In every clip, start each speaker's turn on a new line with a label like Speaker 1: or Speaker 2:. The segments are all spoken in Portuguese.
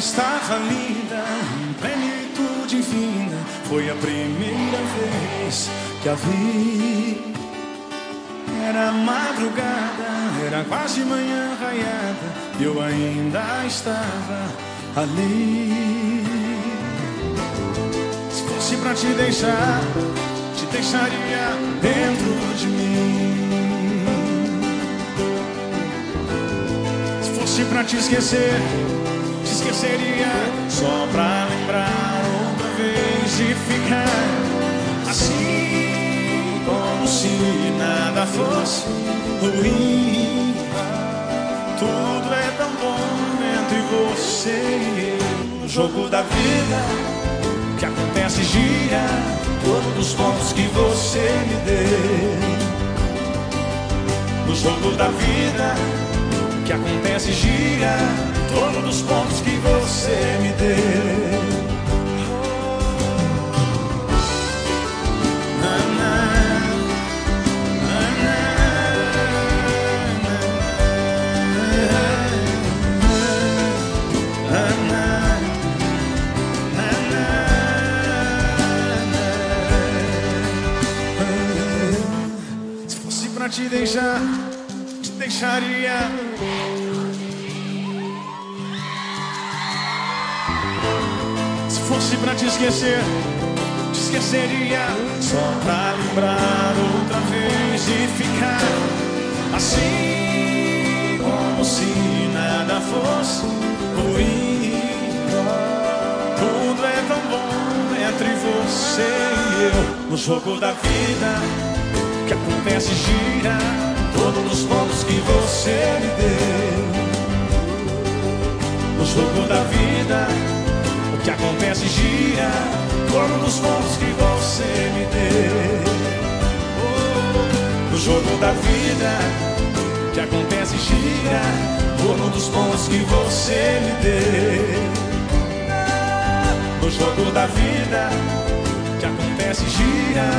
Speaker 1: estava linda, em plenitude infinita. Foi a primeira vez que a vi. Era madrugada, era quase manhã raiada, e eu ainda estava ali. Se fosse pra te deixar, te deixaria dentro de mim. Se fosse pra te esquecer, esqueceria só pra lembrar outra vez e ficar assim como se nada fosse ruim. Tudo é tão bom entre você e eu. No jogo da vida que acontece gira todos os pontos que você me deu. No jogo da vida que acontece gira todos os pontos te deixar, te deixaria. Se fosse pra te esquecer, te esqueceria. Só pra lembrar outra vez e ficar assim, como se nada fosse ruim. Tudo é tão bom entre você e eu. No jogo da vida que acontece gira todos os pontos que você me deu. No jogo da vida o que acontece gira todos os pontos que você me deu. No jogo da vida que acontece gira torno dos pontos que você me deu. No jogo da vida que acontece gira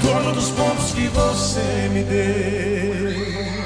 Speaker 1: torno dos pontos que você me deu.